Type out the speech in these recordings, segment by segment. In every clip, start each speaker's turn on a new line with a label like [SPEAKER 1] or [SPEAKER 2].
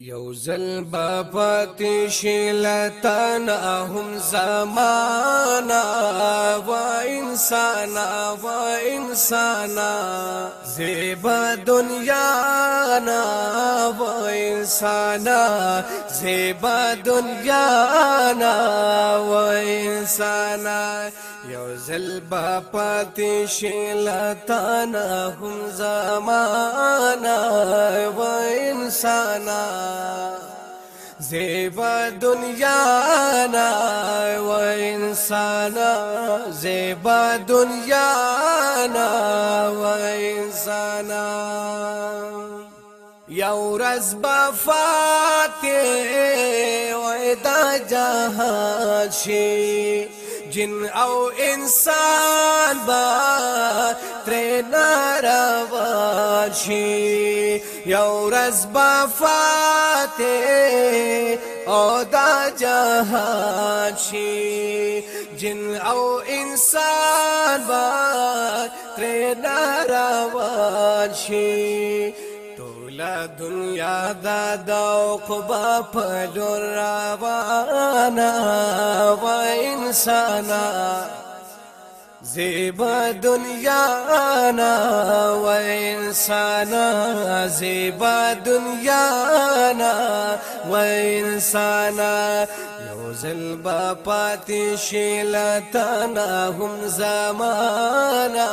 [SPEAKER 1] یو زل با پاتې هم زمانا و انسانا و انسانا زیبا دنیا نا و انسانا زیبا دنیا نا و انسانا زل با پاتې شیلتان هم زمانہ و انسان زیبا دنیا نا و انسان زیبا دنیا نا و انسان یو رز بفاتې و دا جهان شي جن او انسان با تر ناروان شي یو رز با فاتح او دا جهان شي جن او انسان با تر ناروان شي لا دنیا دا دا عقبا پلور روانا و انسانا زیب دنیا نا و انسانا زیب دنیا نا و انسانا یو با پاتی شیلتانا هم زمانا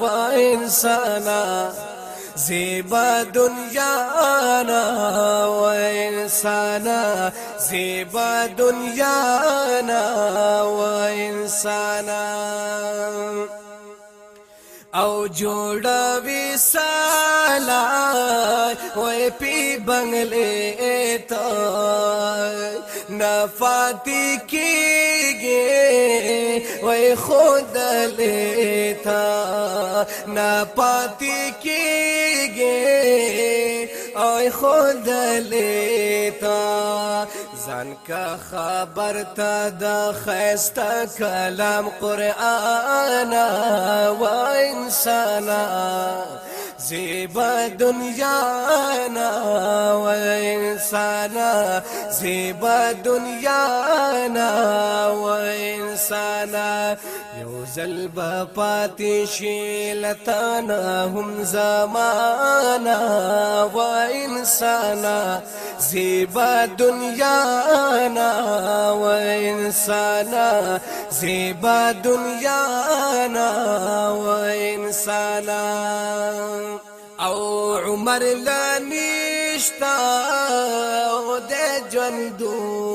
[SPEAKER 1] و انسانا زیبا دنیا نا و انسانا زیبا دنیا نا و انسانا او جوړه وسالا وای پی بنگلې ته نفاتی کیږي وای خدای تا نه پاتې کېږي او خود لیتا ځان کا خبر تا د خيستا کلام قران او انسان زیبا دنیا نا و انسان زیبا دنیا نا و انسان یو زل با پاتې شي لتانا هم زمانا و انسانا زیبا دنیانا و انسانا زیبا دنیانا و انسانا او عمر لنشتا او د ژوندو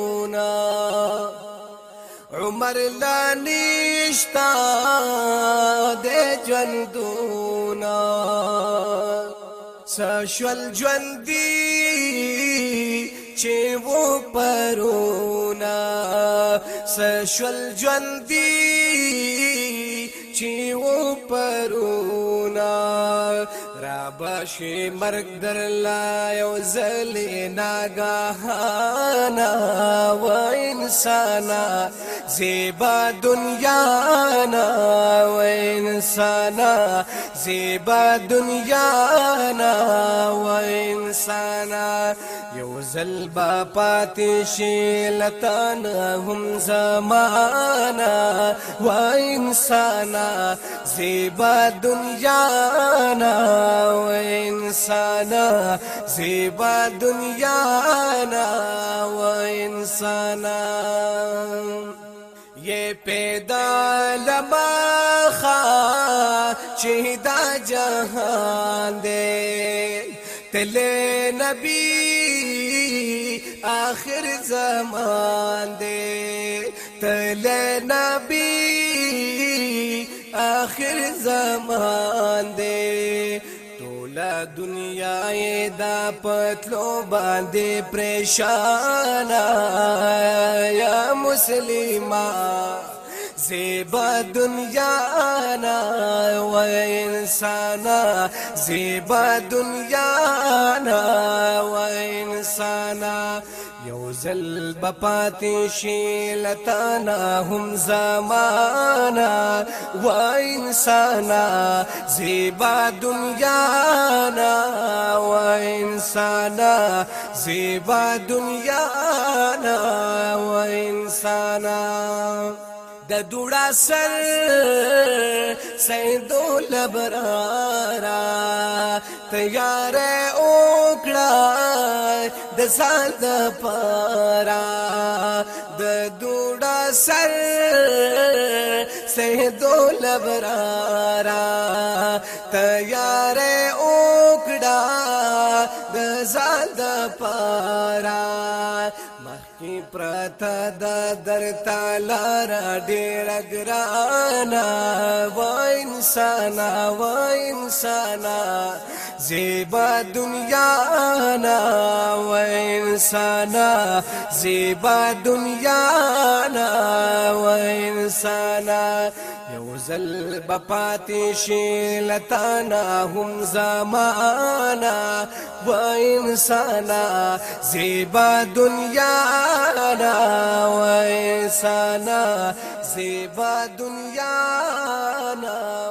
[SPEAKER 1] مرلانی شتا دے جوندونا سشول جوندی چه و پرونا سشول جوندی چه و پرونا را بشي مرګ درلا یو زلی ناګانا و انسانا زیبا دنیا نا و انسانا زیبا دنیا نا و انسانا یو زل با پاتې شي هم زمانا و انسانا زیبا دنیا نا و انسانا زیبا دنیا نا و انسانا یہ پیدا لما خا چہدا جہان دے تلے نبی آخر زمان دے تل نبی آخر زمان دے ټوله دنیا یې دا پتلو باندې پریشان یا مسلمان زیبا دنیا نا و انسانا زیبا دنیا نا و انسانا یو زل بپاتې شي لتانا هم زمانا و انسانا زیبا دنیا نا و انسانا زیبا دنیا نا و انسانا د دوړا سر سیدو لبرارا تیار او د ځان د پارا د دوډا سر سه دول برارا تیار اوکړه د ځان د پارا مخی پرتا دا در تالار ډیر ګرانا و انسان و انسان زیبا دنیا نا و انسانا زیبا دنیا نا و انسانا یو زل هم زمانا و انسانا زیبا دنیا نا و انسانا زیبا دنیا نا